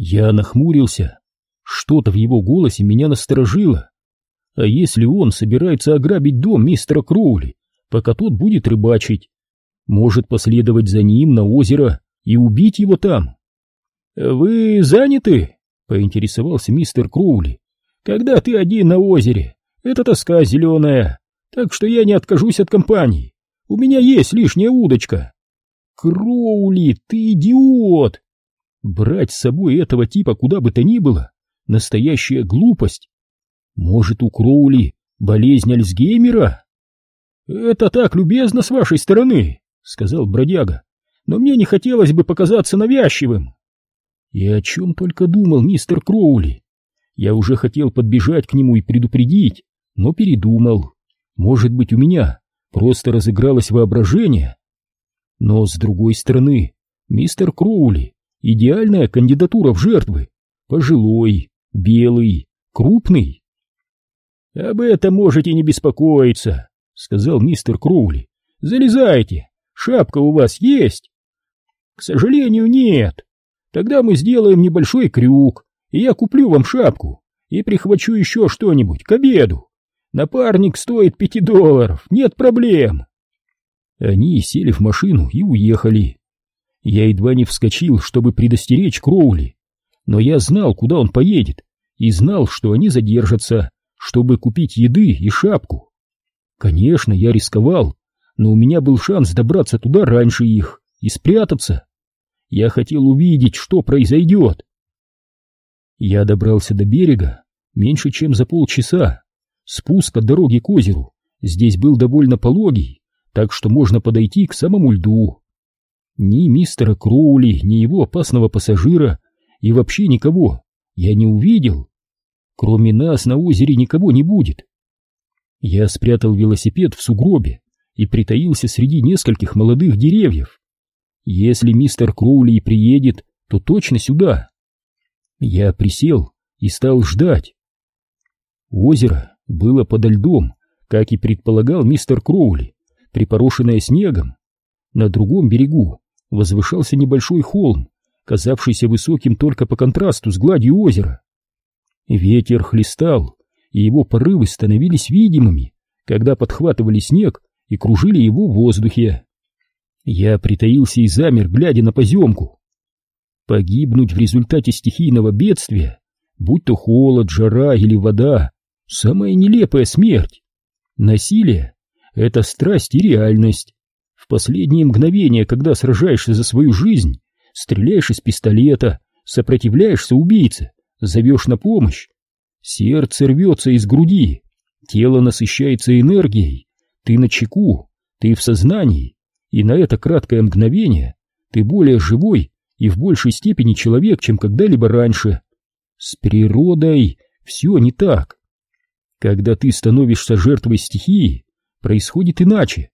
Я нахмурился. Что-то в его голосе меня насторожило. А если он собирается ограбить дом мистера Кроули, пока тот будет рыбачить? Может последовать за ним на озеро и убить его там? «Вы заняты?» — поинтересовался мистер Кроули. «Когда ты один на озере, это тоска зеленая, так что я не откажусь от компании. У меня есть лишняя удочка». «Кроули, ты идиот!» Брать с собой этого типа куда бы то ни было — настоящая глупость. Может, у Кроули болезнь Альцгеймера? «Это так любезно с вашей стороны», — сказал бродяга, «но мне не хотелось бы показаться навязчивым». И о чем только думал мистер Кроули. Я уже хотел подбежать к нему и предупредить, но передумал. Может быть, у меня просто разыгралось воображение. Но, с другой стороны, мистер Кроули — идеальная кандидатура в жертвы. Пожилой, белый, крупный. «Об этом можете не беспокоиться», — сказал мистер Кроули. «Залезайте, шапка у вас есть?» «К сожалению, нет. Тогда мы сделаем небольшой крюк, и я куплю вам шапку и прихвачу еще что-нибудь к обеду. Напарник стоит пяти долларов, нет проблем. Они сели в машину и уехали. Я едва не вскочил, чтобы предостеречь Кроули, но я знал, куда он поедет, и знал, что они задержатся, чтобы купить еды и шапку. Конечно, я рисковал, но у меня был шанс добраться туда раньше их и спрятаться. Я хотел увидеть, что произойдет. Я добрался до берега меньше, чем за полчаса. Спуск от дороги к озеру здесь был довольно пологий, так что можно подойти к самому льду. Ни мистера Кроули, ни его опасного пассажира и вообще никого я не увидел. Кроме нас на озере никого не будет. Я спрятал велосипед в сугробе и притаился среди нескольких молодых деревьев. Если мистер Кроули и приедет, то точно сюда. Я присел и стал ждать. Озеро было подо льдом, как и предполагал мистер Кроули, припорошенное снегом. На другом берегу возвышался небольшой холм, казавшийся высоким только по контрасту с гладью озера. Ветер хлестал, и его порывы становились видимыми, когда подхватывали снег и кружили его в воздухе. Я притаился и замер, глядя на поземку. Погибнуть в результате стихийного бедствия, будь то холод, жара или вода, самая нелепая смерть. Насилие — это страсть и реальность. Последние мгновения, когда сражаешься за свою жизнь, стреляешь из пистолета, сопротивляешься убийце, зовешь на помощь. Сердце рвется из груди, тело насыщается энергией, ты на чеку, ты в сознании, и на это краткое мгновение ты более живой и в большей степени человек, чем когда-либо раньше. С природой все не так. Когда ты становишься жертвой стихии, происходит иначе.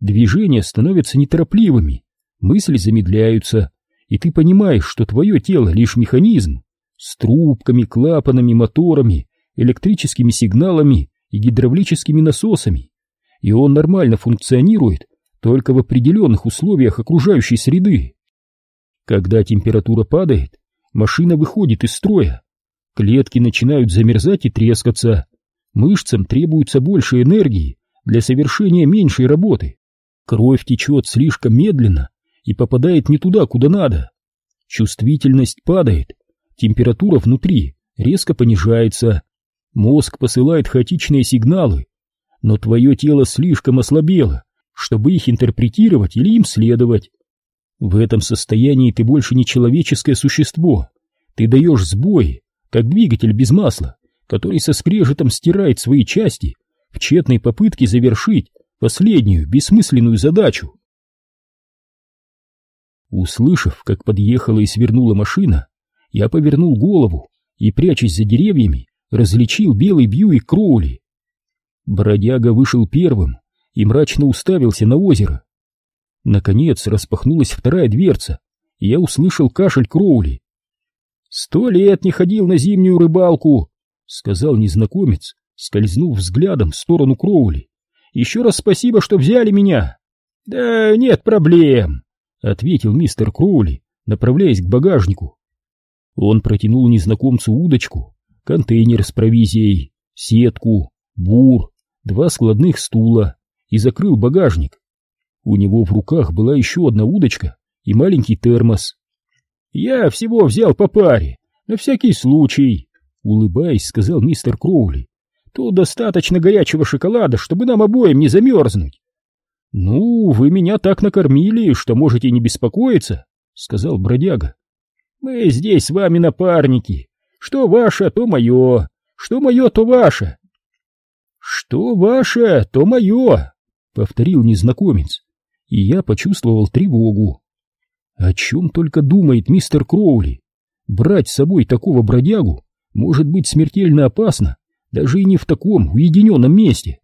Движения становятся неторопливыми, мысли замедляются, и ты понимаешь, что твое тело лишь механизм с трубками, клапанами, моторами, электрическими сигналами и гидравлическими насосами, и он нормально функционирует только в определенных условиях окружающей среды. Когда температура падает, машина выходит из строя, клетки начинают замерзать и трескаться, мышцам требуется больше энергии для совершения меньшей работы, кровь течет слишком медленно и попадает не туда, куда надо, чувствительность падает, температура внутри резко понижается, мозг посылает хаотичные сигналы, но твое тело слишком ослабело, чтобы их интерпретировать или им следовать. В этом состоянии ты больше не человеческое существо. Ты даешь сбои, как двигатель без масла, который со скрежетом стирает свои части в тщетной попытке завершить последнюю бессмысленную задачу. Услышав, как подъехала и свернула машина, я повернул голову и, прячась за деревьями, различил белый Бьюик Кроули. Бродяга вышел первым, и мрачно уставился на озеро. Наконец распахнулась вторая дверца, и я услышал кашель Кроули. «Сто лет не ходил на зимнюю рыбалку», — сказал незнакомец, скользнув взглядом в сторону Кроули. «Еще раз спасибо, что взяли меня». «Да нет проблем», — ответил мистер Кроули, направляясь к багажнику. Он протянул незнакомцу удочку, контейнер с провизией, сетку, бур, два складных стула и закрыл багажник. У него в руках была еще одна удочка и маленький термос. «Я всего взял по паре, на всякий случай», — улыбаясь, сказал мистер Кроули. «Тут достаточно горячего шоколада, чтобы нам обоим не замерзнуть». «Ну, вы меня так накормили, что можете не беспокоиться», — сказал бродяга. Мы здесь с вами напарники. Что ваше, то мое. Что мое, то ваше. Что ваше, то мое, повторил незнакомец. И я почувствовал тревогу. О чем только думает мистер Кроули. Брать с собой такого бродягу может быть смертельно опасно, даже и не в таком уединенном месте.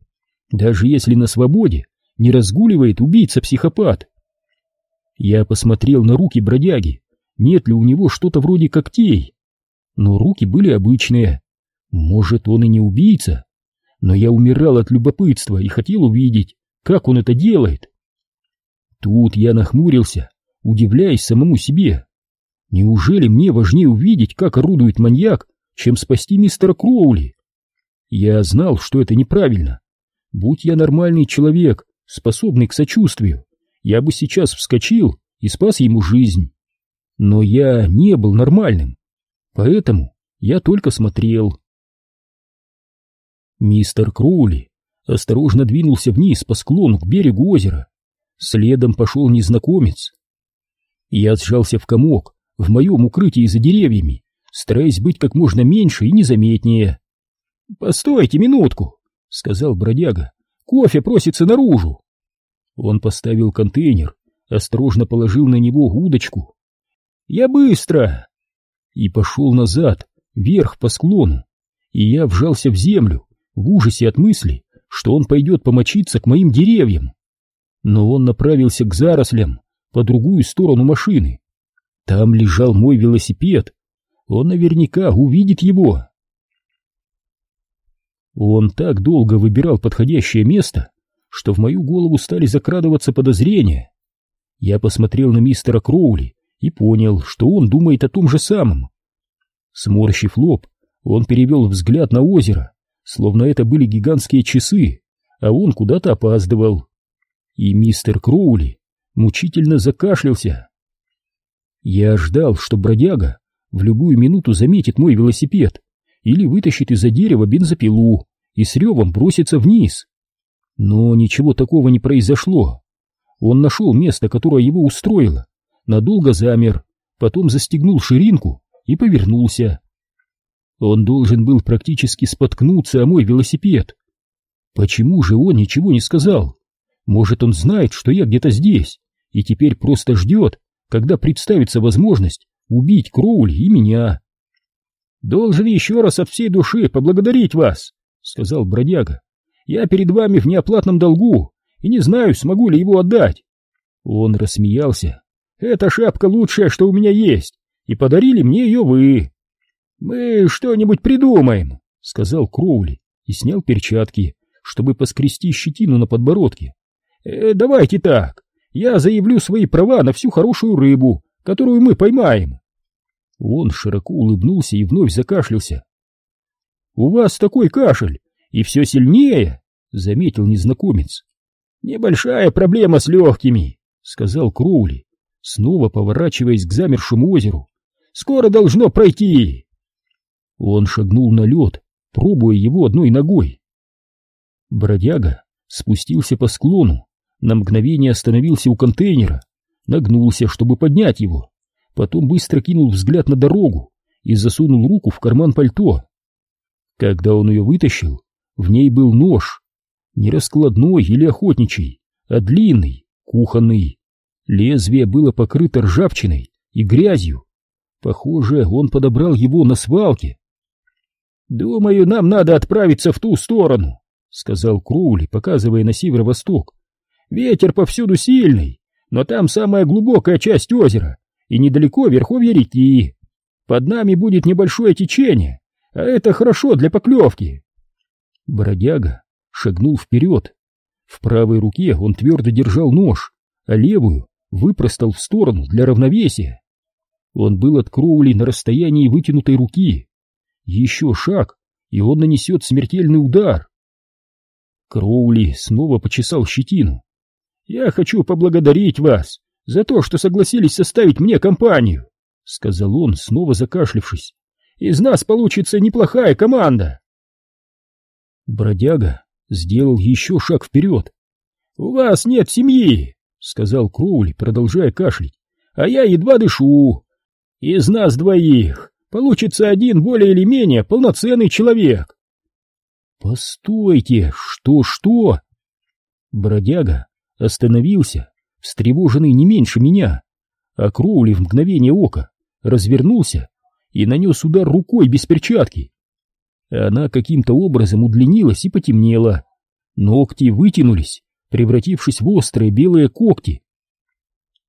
Даже если на свободе не разгуливает убийца-психопат. Я посмотрел на руки бродяги нет ли у него что-то вроде когтей. Но руки были обычные. Может, он и не убийца. Но я умирал от любопытства и хотел увидеть, как он это делает. Тут я нахмурился, удивляясь самому себе. Неужели мне важнее увидеть, как орудует маньяк, чем спасти мистера Кроули? Я знал, что это неправильно. Будь я нормальный человек, способный к сочувствию, я бы сейчас вскочил и спас ему жизнь. Но я не был нормальным, поэтому я только смотрел. Мистер Кроули осторожно двинулся вниз по склону к берегу озера. Следом пошел незнакомец. Я сжался в комок в моем укрытии за деревьями, стараясь быть как можно меньше и незаметнее. «Постойте минутку», — сказал бродяга, — «кофе просится наружу». Он поставил контейнер, осторожно положил на него удочку я быстро!» И пошел назад, вверх по склону, и я вжался в землю, в ужасе от мысли, что он пойдет помочиться к моим деревьям. Но он направился к зарослям, по другую сторону машины. Там лежал мой велосипед. Он наверняка увидит его. Он так долго выбирал подходящее место, что в мою голову стали закрадываться подозрения. Я посмотрел на мистера Кроули и понял, что он думает о том же самом. Сморщив лоб, он перевел взгляд на озеро, словно это были гигантские часы, а он куда-то опаздывал. И мистер Кроули мучительно закашлялся. Я ждал, что бродяга в любую минуту заметит мой велосипед или вытащит из-за дерева бензопилу и с ревом бросится вниз. Но ничего такого не произошло. Он нашел место, которое его устроило, надолго замер, потом застегнул ширинку и повернулся. Он должен был практически споткнуться о мой велосипед. Почему же он ничего не сказал? Может, он знает, что я где-то здесь, и теперь просто ждет, когда представится возможность убить Кроули и меня. «Должен еще раз от всей души поблагодарить вас», — сказал бродяга. «Я перед вами в неоплатном долгу и не знаю, смогу ли его отдать». Он рассмеялся. Эта шапка лучшая, что у меня есть, и подарили мне ее вы. Мы что-нибудь придумаем, сказал Кроули и снял перчатки, чтобы поскрести щетину на подбородке. Э, давайте так, я заявлю свои права на всю хорошую рыбу, которую мы поймаем. Он широко улыбнулся и вновь закашлялся. «У вас такой кашель, и все сильнее», — заметил незнакомец. «Небольшая проблема с легкими», — сказал Кроули снова поворачиваясь к замершему озеру. «Скоро должно пройти!» Он шагнул на лед, пробуя его одной ногой. Бродяга спустился по склону, на мгновение остановился у контейнера, нагнулся, чтобы поднять его, потом быстро кинул взгляд на дорогу и засунул руку в карман пальто. Когда он ее вытащил, в ней был нож, не раскладной или охотничий, а длинный, кухонный. Лезвие было покрыто ржавчиной и грязью. Похоже, он подобрал его на свалке. «Думаю, нам надо отправиться в ту сторону», — сказал Кроули, показывая на северо-восток. «Ветер повсюду сильный, но там самая глубокая часть озера и недалеко верховья реки. Под нами будет небольшое течение, а это хорошо для поклевки». Бродяга шагнул вперед. В правой руке он твердо держал нож, а левую выпростал в сторону для равновесия. Он был от Кроули на расстоянии вытянутой руки. Еще шаг, и он нанесет смертельный удар. Кроули снова почесал щетину. «Я хочу поблагодарить вас за то, что согласились составить мне компанию», — сказал он, снова закашлившись. «Из нас получится неплохая команда». Бродяга сделал еще шаг вперед. «У вас нет семьи», — сказал Кроули, продолжая кашлять, — «а я едва дышу. Из нас двоих получится один более или менее полноценный человек». «Постойте, что-что?» Бродяга остановился, встревоженный не меньше меня, а Кроули в мгновение ока развернулся и нанес удар рукой без перчатки. Она каким-то образом удлинилась и потемнела. Ногти вытянулись, превратившись в острые белые когти.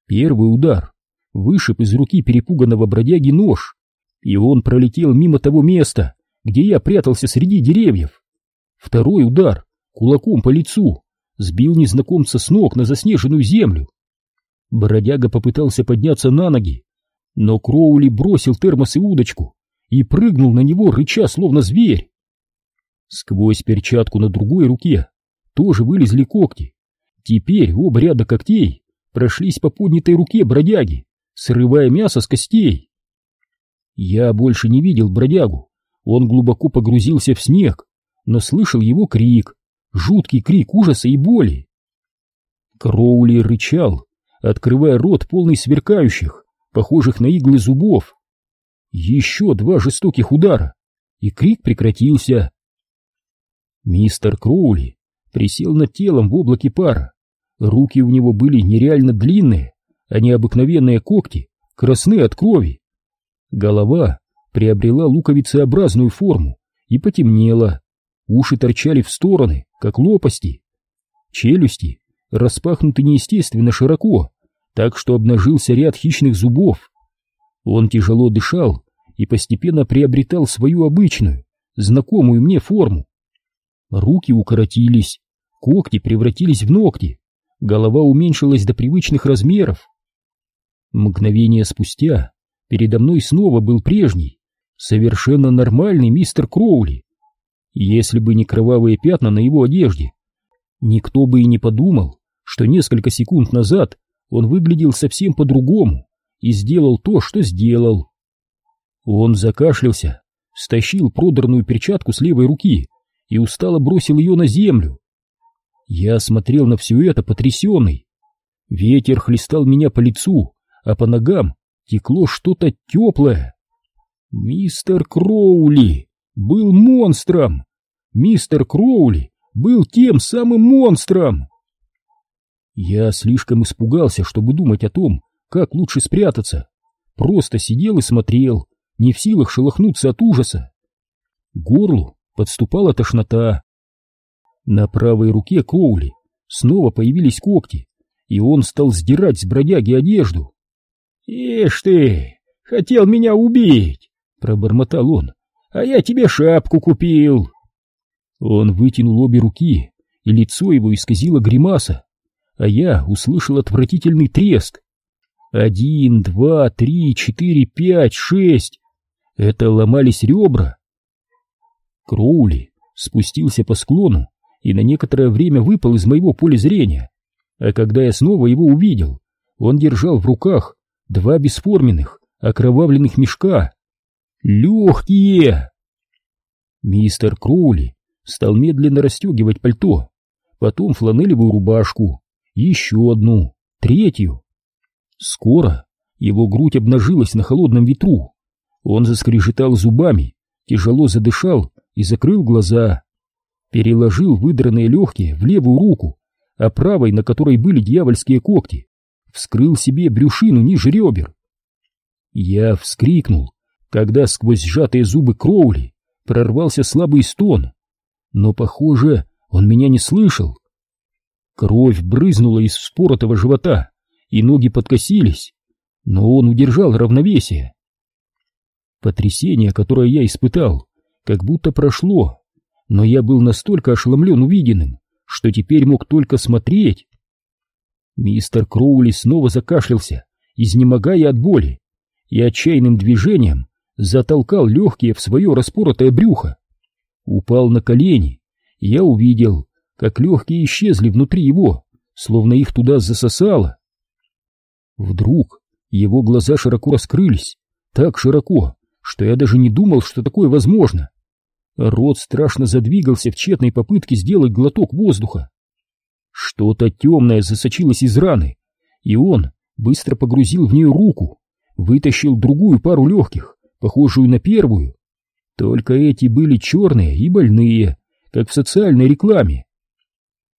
Первый удар вышиб из руки перепуганного бродяги нож, и он пролетел мимо того места, где я прятался среди деревьев. Второй удар кулаком по лицу сбил незнакомца с ног на заснеженную землю. Бродяга попытался подняться на ноги, но Кроули бросил термос и удочку и прыгнул на него, рыча, словно зверь. Сквозь перчатку на другой руке тоже вылезли когти. Теперь оба ряда когтей прошлись по поднятой руке бродяги, срывая мясо с костей. Я больше не видел бродягу, он глубоко погрузился в снег, но слышал его крик, жуткий крик ужаса и боли. Кроули рычал, открывая рот полный сверкающих, похожих на иглы зубов. Еще два жестоких удара, и крик прекратился. Мистер Кроули присел над телом в облаке пара. Руки у него были нереально длинные, а необыкновенные когти красны от крови. Голова приобрела луковицеобразную форму и потемнела. Уши торчали в стороны, как лопасти. Челюсти распахнуты неестественно широко, так что обнажился ряд хищных зубов. Он тяжело дышал и постепенно приобретал свою обычную, знакомую мне форму. Руки укоротились, когти превратились в ногти, голова уменьшилась до привычных размеров. Мгновение спустя передо мной снова был прежний, совершенно нормальный мистер Кроули. Если бы не кровавые пятна на его одежде, никто бы и не подумал, что несколько секунд назад он выглядел совсем по-другому и сделал то, что сделал. Он закашлялся, стащил продранную перчатку с левой руки и устало бросил ее на землю. Я смотрел на все это потрясенный. Ветер хлестал меня по лицу, а по ногам текло что-то теплое. Мистер Кроули был монстром! Мистер Кроули был тем самым монстром! Я слишком испугался, чтобы думать о том, как лучше спрятаться. Просто сидел и смотрел, не в силах шелохнуться от ужаса. Горлу подступала тошнота. На правой руке Коули снова появились когти, и он стал сдирать с бродяги одежду. «Ишь ты, хотел меня убить!» — пробормотал он. «А я тебе шапку купил!» Он вытянул обе руки, и лицо его исказило гримаса а я услышал отвратительный треск. Один, два, три, четыре, пять, шесть. Это ломались ребра. Кроули спустился по склону и на некоторое время выпал из моего поля зрения. А когда я снова его увидел, он держал в руках два бесформенных, окровавленных мешка. Легкие! Мистер Кроули стал медленно расстегивать пальто, потом фланелевую рубашку, еще одну, третью. Скоро его грудь обнажилась на холодном ветру. Он заскрежетал зубами, тяжело задышал и закрыл глаза. Переложил выдранные легкие в левую руку, а правой, на которой были дьявольские когти, вскрыл себе брюшину ниже ребер. Я вскрикнул, когда сквозь сжатые зубы Кроули прорвался слабый стон, но, похоже, он меня не слышал. Кровь брызнула из вспоротого живота, и ноги подкосились, но он удержал равновесие. Потрясение, которое я испытал, как будто прошло, но я был настолько ошеломлен увиденным, что теперь мог только смотреть. Мистер Кроули снова закашлялся, изнемогая от боли. и отчаянным движением затолкал легкие в свое распоротое брюхо. Упал на колени, и я увидел, как легкие исчезли внутри его, словно их туда засосало. Вдруг его глаза широко раскрылись, так широко, что я даже не думал, что такое возможно. Рот страшно задвигался в тщетной попытке сделать глоток воздуха. Что-то темное засочилось из раны, и он быстро погрузил в нее руку, вытащил другую пару легких, похожую на первую. Только эти были черные и больные, как в социальной рекламе.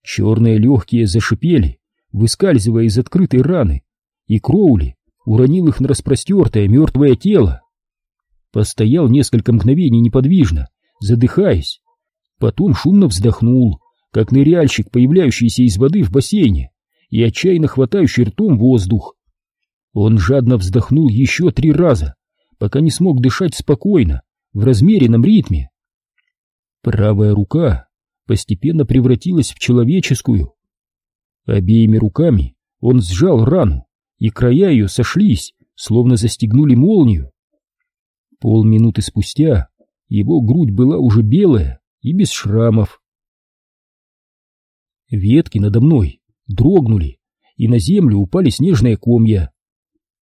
Черные легкие зашипели, выскальзывая из открытой раны, и Кроули уронил их на распростертое мертвое тело. Постоял несколько мгновений неподвижно, задыхаясь. Потом шумно вздохнул, как ныряльщик, появляющийся из воды в бассейне и отчаянно хватающий ртом воздух. Он жадно вздохнул еще три раза, пока не смог дышать спокойно, в размеренном ритме. Правая рука постепенно превратилась в человеческую. Обеими руками он сжал рану, и края ее сошлись, словно застегнули молнию. Полминуты спустя его грудь была уже белая и без шрамов. Ветки надо мной дрогнули, и на землю упали снежные комья.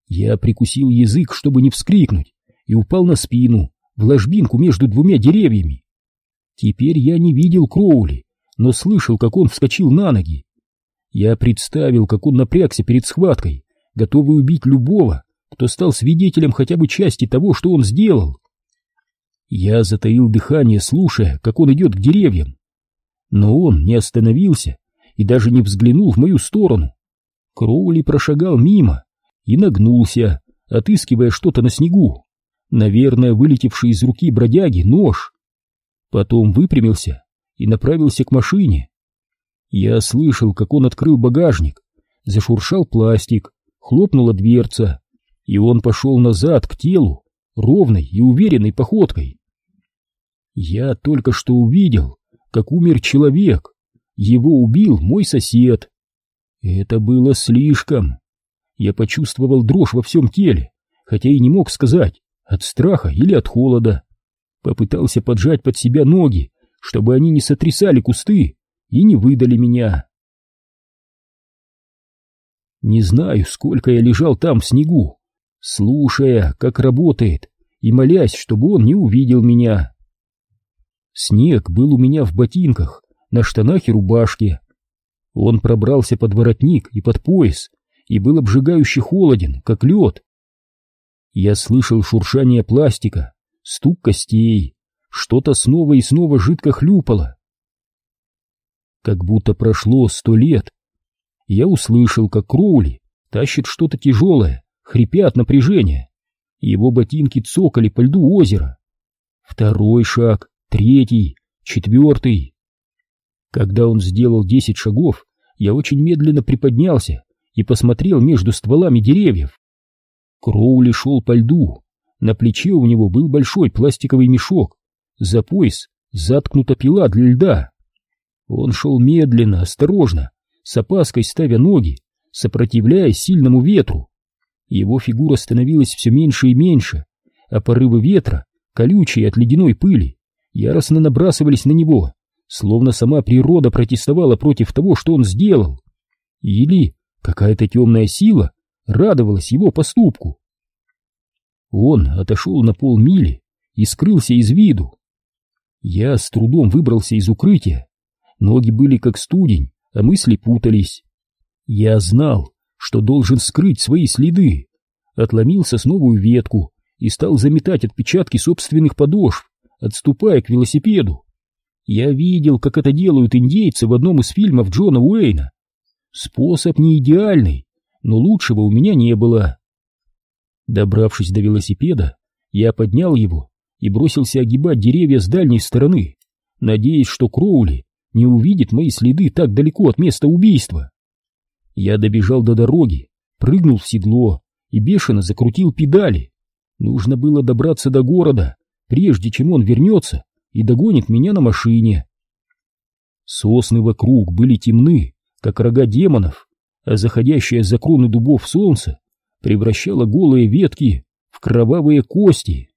Я прикусил язык, чтобы не вскрикнуть, и упал на спину, в ложбинку между двумя деревьями. Теперь я не видел Кроули, но слышал, как он вскочил на ноги. Я представил, как он напрягся перед схваткой, готовый убить любого, кто стал свидетелем хотя бы части того, что он сделал. Я затаил дыхание, слушая, как он идет к деревьям. Но он не остановился и даже не взглянул в мою сторону. Кроули прошагал мимо и нагнулся, отыскивая что-то на снегу. Наверное, вылетевший из руки бродяги нож. Потом выпрямился и направился к машине. Я слышал, как он открыл багажник, зашуршал пластик, хлопнула дверца, и он пошел назад к телу, ровной и уверенной походкой. Я только что увидел, как умер человек. Его убил мой сосед. Это было слишком. Я почувствовал дрожь во всем теле, хотя и не мог сказать, от страха или от холода. Попытался поджать под себя ноги, чтобы они не сотрясали кусты и не выдали меня. Не знаю, сколько я лежал там в снегу, слушая, как работает, и молясь, чтобы он не увидел меня. Снег был у меня в ботинках, на штанах и рубашке. Он пробрался под воротник и под пояс, и был обжигающе холоден, как лед. Я слышал шуршание пластика, стук костей, что-то снова и снова жидко хлюпало. Как будто прошло сто лет. Я услышал, как Кроули тащит что-то тяжелое, хрипя от напряжения. Его ботинки цокали по льду озера. Второй шаг, третий, четвертый. Когда он сделал десять шагов, я очень медленно приподнялся и посмотрел между стволами деревьев. Кроули шел по льду, на плече у него был большой пластиковый мешок, за пояс заткнута пила для льда. Он шел медленно, осторожно, с опаской ставя ноги, сопротивляясь сильному ветру. Его фигура становилась все меньше и меньше, а порывы ветра, колючие от ледяной пыли, яростно набрасывались на него, словно сама природа протестовала против того, что он сделал. Или какая-то темная сила радовалась его поступку. Он отошел на полмили и скрылся из виду. Я с трудом выбрался из укрытия. Ноги были как студень, а мысли путались. Я знал, что должен скрыть свои следы. Отломил сосновую ветку и стал заметать отпечатки собственных подошв, отступая к велосипеду. Я видел, как это делают индейцы в одном из фильмов Джона Уэйна. Способ не идеальный, но лучшего у меня не было. Добравшись до велосипеда, я поднял его и бросился огибать деревья с дальней стороны, надеясь, что Кроули не увидит мои следы так далеко от места убийства. Я добежал до дороги, прыгнул в седло и бешено закрутил педали. Нужно было добраться до города, прежде чем он вернется и догонит меня на машине. Сосны вокруг были темны, как рога демонов, а заходящее за кроны дубов солнце превращало голые ветки в кровавые кости.